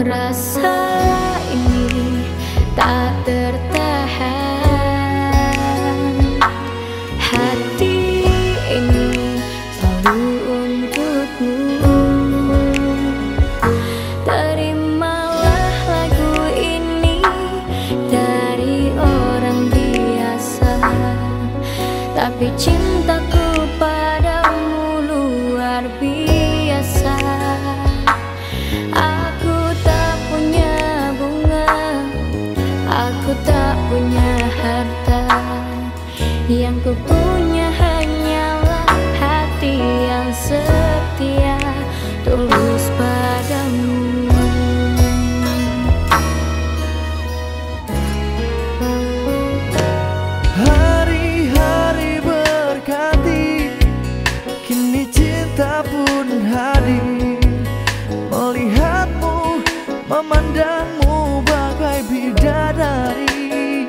Rasa ini tak tertahan Aku tak punya harta. Yang ku punya memandangmu bagai bidadari.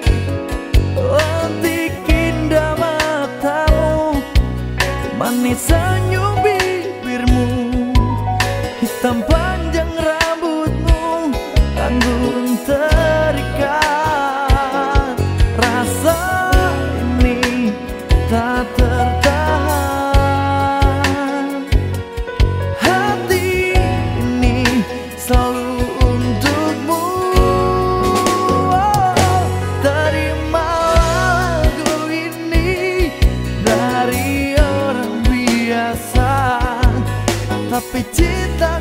Lentik indah matamu. Manis senyum Tapi cintaku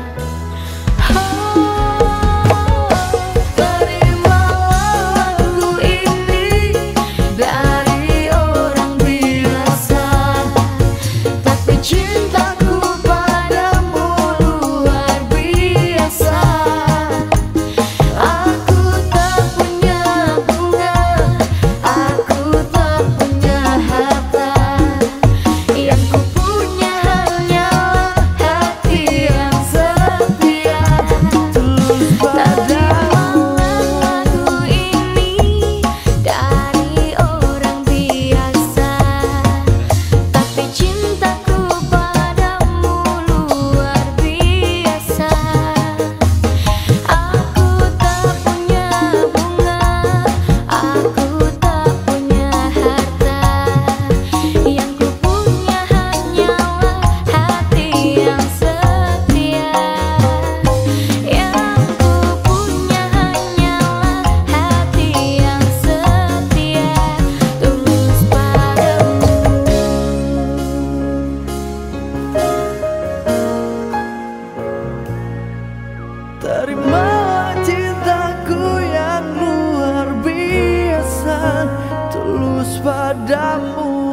padamu.